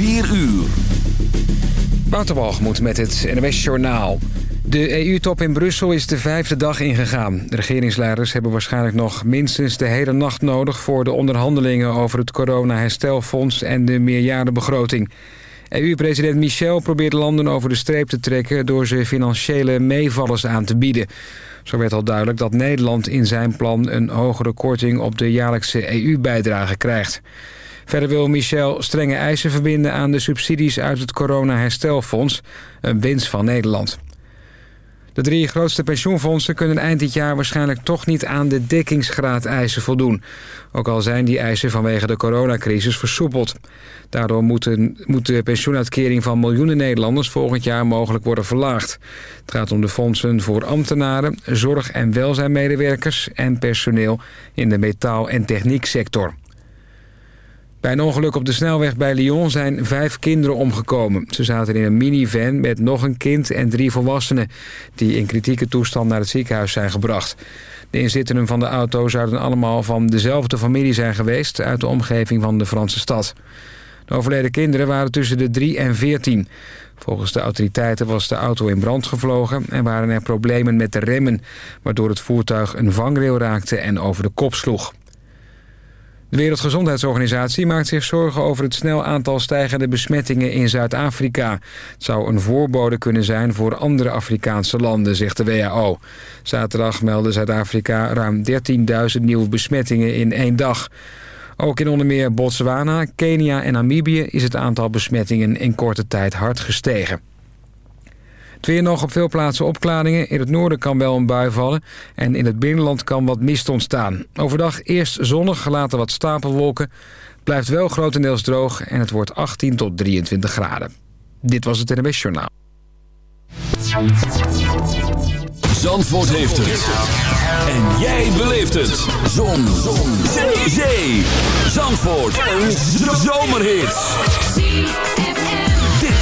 4 uur. Waterbalgemoed met het NWS Journaal. De EU-top in Brussel is de vijfde dag ingegaan. De regeringsleiders hebben waarschijnlijk nog minstens de hele nacht nodig... voor de onderhandelingen over het corona-herstelfonds en de meerjarenbegroting. EU-president Michel probeert landen over de streep te trekken... door ze financiële meevallers aan te bieden. Zo werd al duidelijk dat Nederland in zijn plan... een hogere korting op de jaarlijkse EU-bijdrage krijgt. Verder wil Michel strenge eisen verbinden aan de subsidies uit het corona-herstelfonds. Een winst van Nederland. De drie grootste pensioenfondsen kunnen eind dit jaar waarschijnlijk toch niet aan de dekkingsgraad eisen voldoen. Ook al zijn die eisen vanwege de coronacrisis versoepeld. Daardoor moet, moet de pensioenuitkering van miljoenen Nederlanders volgend jaar mogelijk worden verlaagd. Het gaat om de fondsen voor ambtenaren, zorg- en welzijnmedewerkers en personeel in de metaal- en technieksector. Bij een ongeluk op de snelweg bij Lyon zijn vijf kinderen omgekomen. Ze zaten in een minivan met nog een kind en drie volwassenen... die in kritieke toestand naar het ziekenhuis zijn gebracht. De inzittenden van de auto zouden allemaal van dezelfde familie zijn geweest... uit de omgeving van de Franse stad. De overleden kinderen waren tussen de 3 en 14. Volgens de autoriteiten was de auto in brand gevlogen... en waren er problemen met de remmen... waardoor het voertuig een vangrail raakte en over de kop sloeg. De Wereldgezondheidsorganisatie maakt zich zorgen over het snel aantal stijgende besmettingen in Zuid-Afrika. Het zou een voorbode kunnen zijn voor andere Afrikaanse landen, zegt de WHO. Zaterdag meldde Zuid-Afrika ruim 13.000 nieuwe besmettingen in één dag. Ook in onder meer Botswana, Kenia en Namibië is het aantal besmettingen in korte tijd hard gestegen. Het weer nog op veel plaatsen opklaringen. In het noorden kan wel een bui vallen. En in het binnenland kan wat mist ontstaan. Overdag eerst zonnig, later wat stapelwolken. Blijft wel grotendeels droog en het wordt 18 tot 23 graden. Dit was het NWS Journaal. Zandvoort heeft het. En jij beleeft het. Zon. Zon. Zee. Zandvoort. Een zomerhit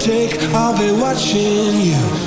take, I'll be watching you.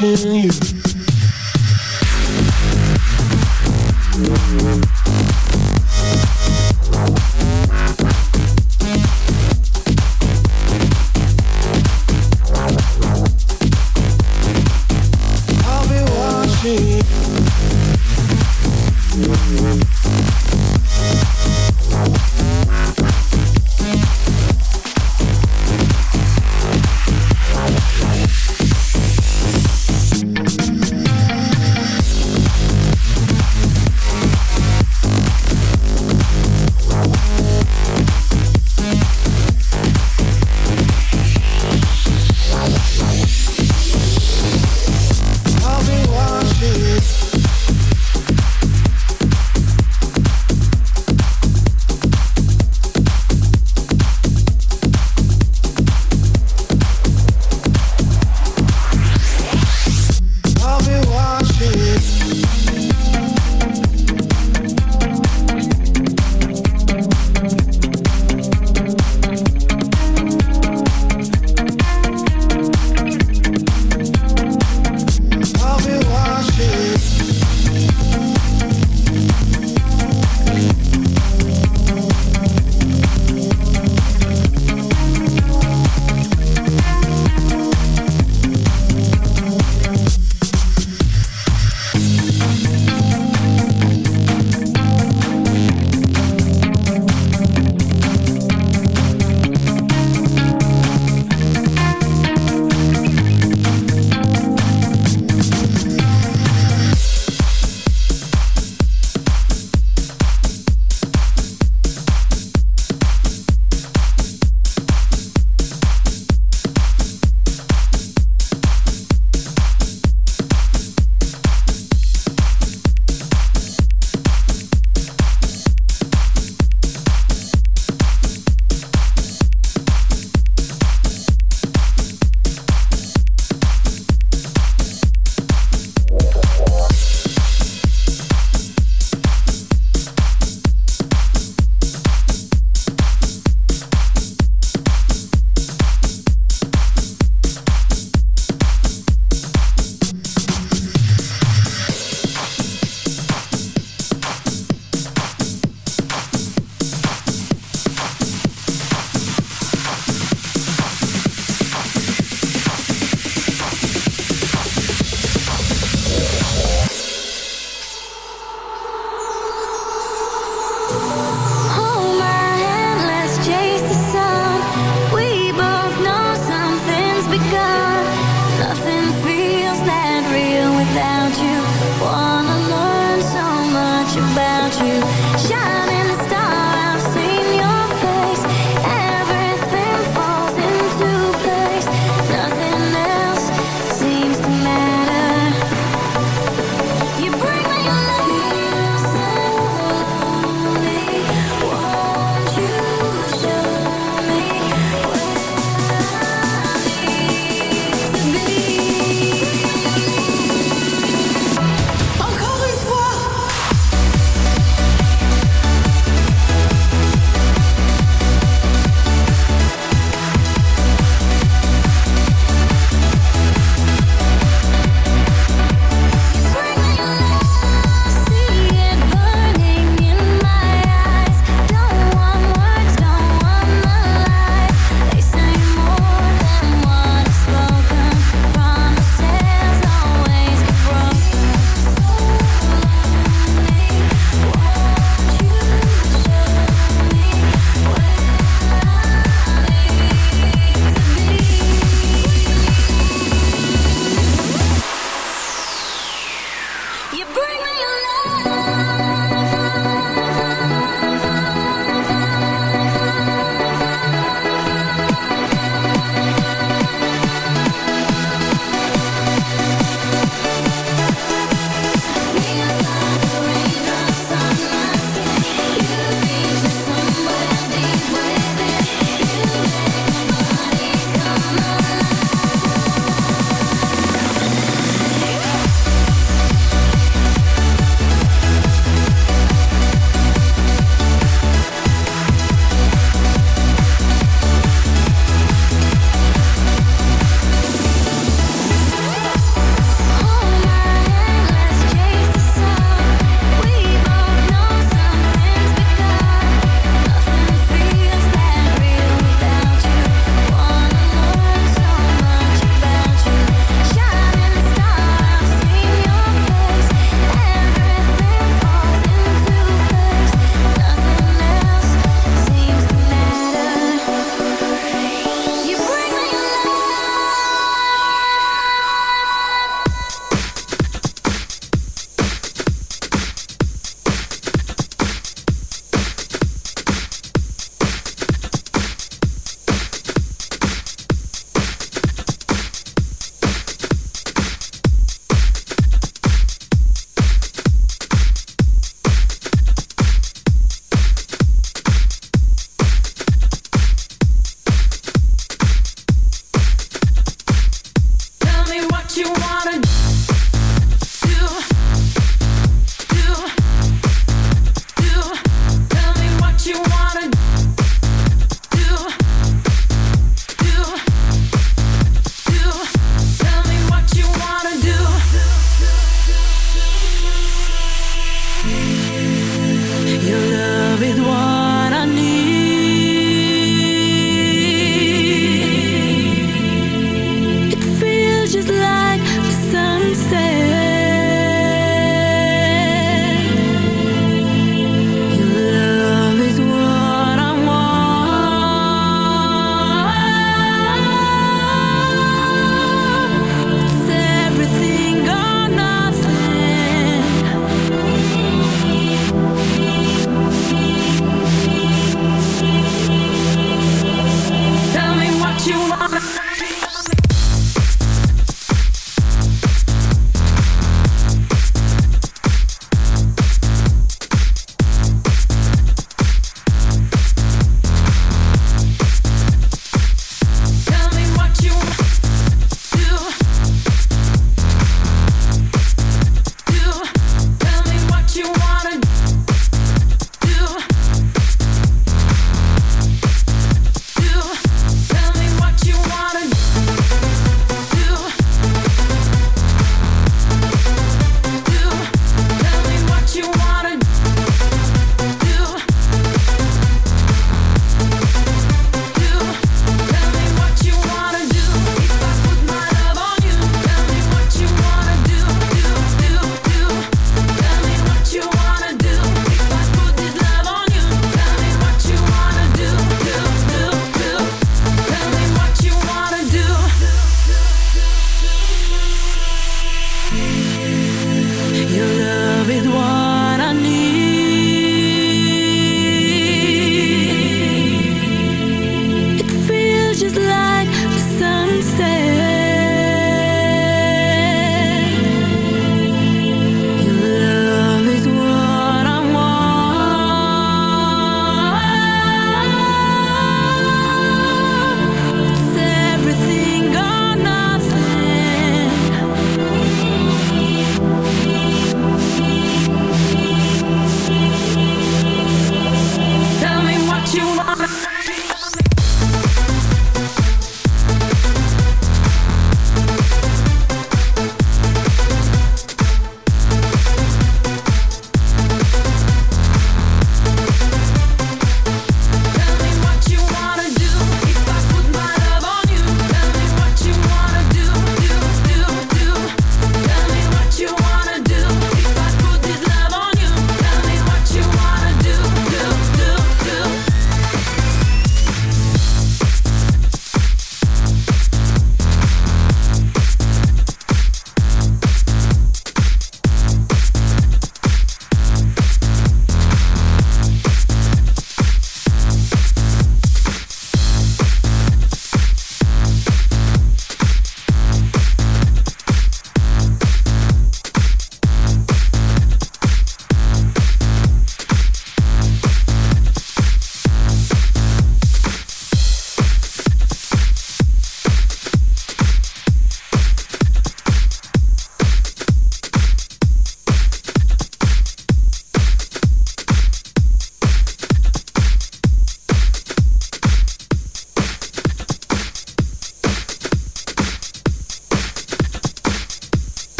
you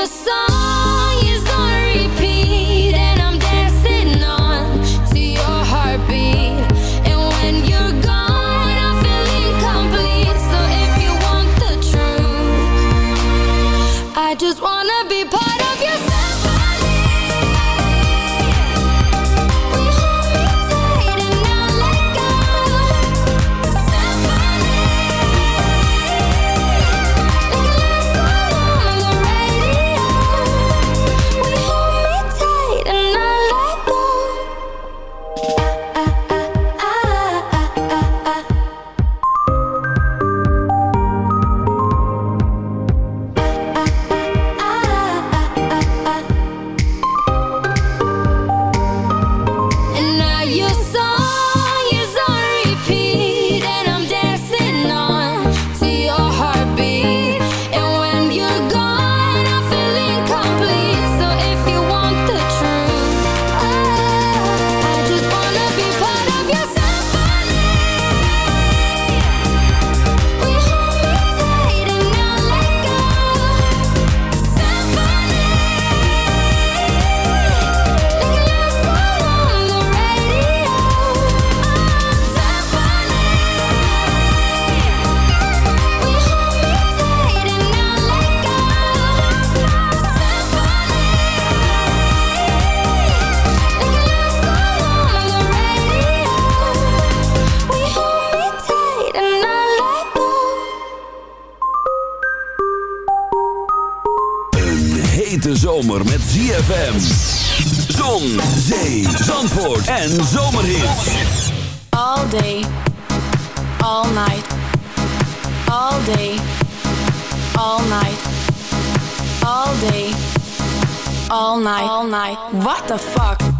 I zee, zandvoort en zomerhit. All day, all night. All day, all night. All day, all night. All night. What the fuck?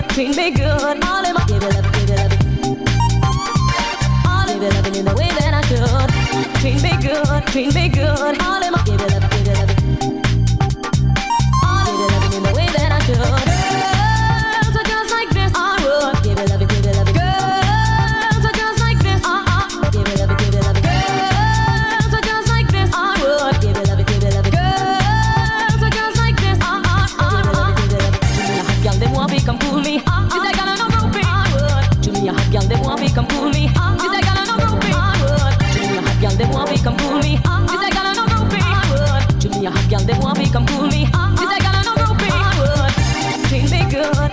good, treat me good. I'll let my give it love give it love it I'll give it loving in the way that I should. Treat me good, treat me good. I'll let my give it love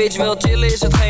bitch wil chillen is het geen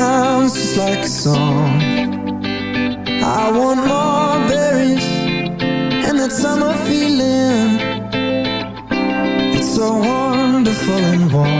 sounds just like a song. I want more berries And that summer feeling. It's so wonderful and warm.